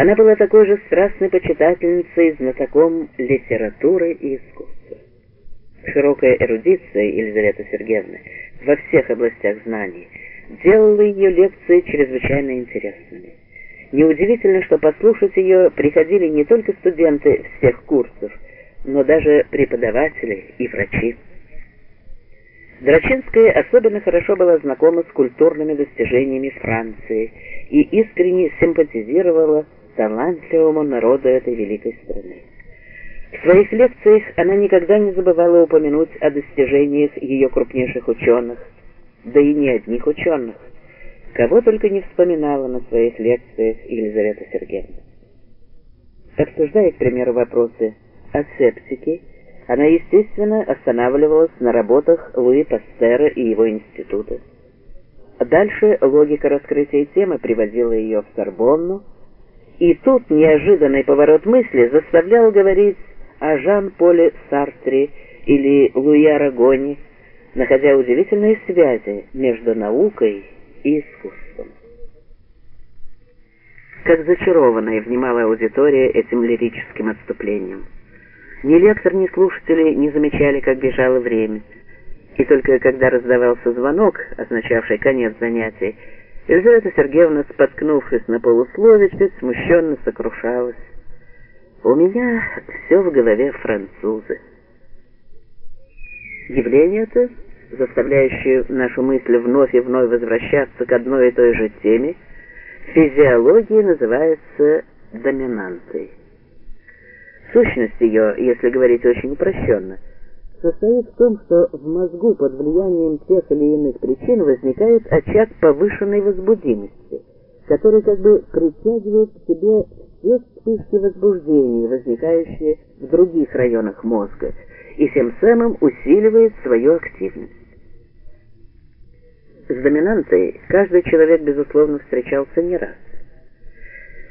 Она была такой же страстной почитательницей знатоком литературы и искусства. Широкая эрудиция Елизаветы Сергеевны во всех областях знаний делала ее лекции чрезвычайно интересными. Неудивительно, что послушать ее приходили не только студенты всех курсов, но даже преподаватели и врачи. Драчинская особенно хорошо была знакома с культурными достижениями Франции и искренне симпатизировала талантливому народу этой великой страны. В своих лекциях она никогда не забывала упомянуть о достижениях ее крупнейших ученых, да и не одних ученых, кого только не вспоминала на своих лекциях Елизавета Сергеевна. Обсуждая, к примеру, вопросы о септике, она, естественно, останавливалась на работах Луи Пастера и его института. Дальше логика раскрытия темы приводила ее в Сорбонну, и тут неожиданный поворот мысли заставлял говорить о Жан-Поле Сартре или Луи Арагоне, находя удивительные связи между наукой и искусством. Как зачарованная внимала аудитория этим лирическим отступлением. Ни лектор, ни слушатели не замечали, как бежало время. И только когда раздавался звонок, означавший конец занятий, Елизавета Сергеевна, споткнувшись на полуслове, чуть смущенно сокрушалась. «У меня все в голове французы». Явление это, заставляющее нашу мысль вновь и вновь возвращаться к одной и той же теме, физиологии называется доминантой. Сущность ее, если говорить очень упрощенно – состоит в том, что в мозгу под влиянием тех или иных причин возникает очаг повышенной возбудимости, который как бы притягивает к себе все вспышки возбуждений, возникающие в других районах мозга, и тем самым усиливает свою активность. С доминантой каждый человек, безусловно, встречался не раз.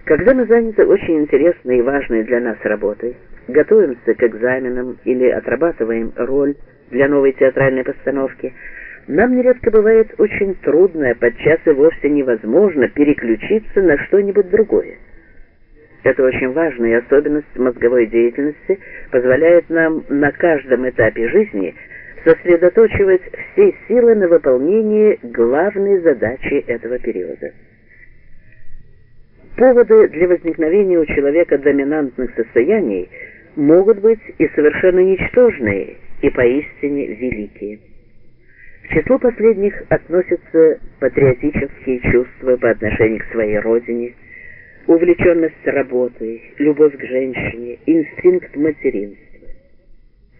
Когда мы заняты очень интересной и важной для нас работой, готовимся к экзаменам или отрабатываем роль для новой театральной постановки, нам нередко бывает очень трудно, подчас и вовсе невозможно переключиться на что-нибудь другое. Это очень важная особенность мозговой деятельности позволяет нам на каждом этапе жизни сосредоточивать все силы на выполнении главной задачи этого периода. Поводы для возникновения у человека доминантных состояний – могут быть и совершенно ничтожные, и поистине великие. К числу последних относятся патриотические чувства по отношению к своей родине, увлеченность работой, любовь к женщине, инстинкт материнства.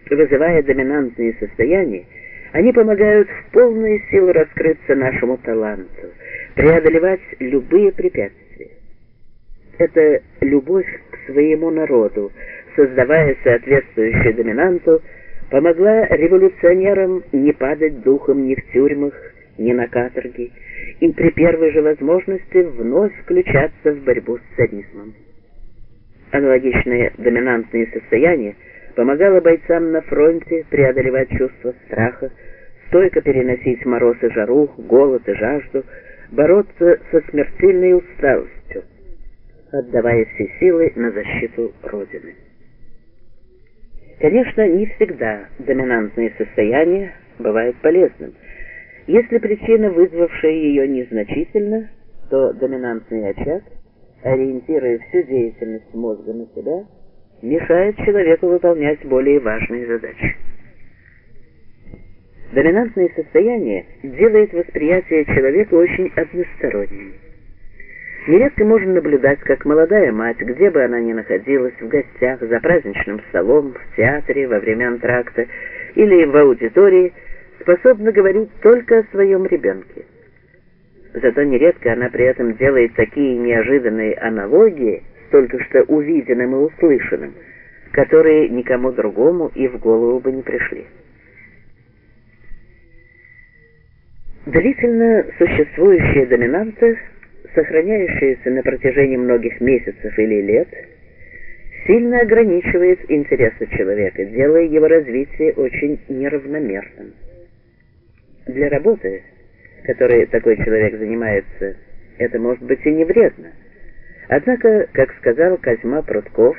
Вызывая доминантные состояния, они помогают в полную силу раскрыться нашему таланту, преодолевать любые препятствия. Это любовь к своему народу, создавая соответствующую доминанту, помогла революционерам не падать духом ни в тюрьмах, ни на каторге, и при первой же возможности вновь включаться в борьбу с царизмом. Аналогичное доминантное состояние помогало бойцам на фронте преодолевать чувство страха, стойко переносить мороз и жару, голод и жажду, бороться со смертельной усталостью, отдавая все силы на защиту Родины. Конечно, не всегда доминантное состояние бывает полезным. Если причина, вызвавшая ее, незначительна, то доминантный очаг, ориентируя всю деятельность мозга на себя, мешает человеку выполнять более важные задачи. Доминантное состояние делает восприятие человека очень односторонним. Нередко можно наблюдать, как молодая мать, где бы она ни находилась, в гостях, за праздничным столом, в театре, во время антракта или в аудитории, способна говорить только о своем ребенке. Зато нередко она при этом делает такие неожиданные аналогии только что увиденным и услышанным, которые никому другому и в голову бы не пришли. Длительно существующая доминанта сохраняющаяся на протяжении многих месяцев или лет, сильно ограничивает интересы человека, делая его развитие очень неравномерным. Для работы, которой такой человек занимается, это может быть и не вредно, Однако, как сказал Козьма Прутков,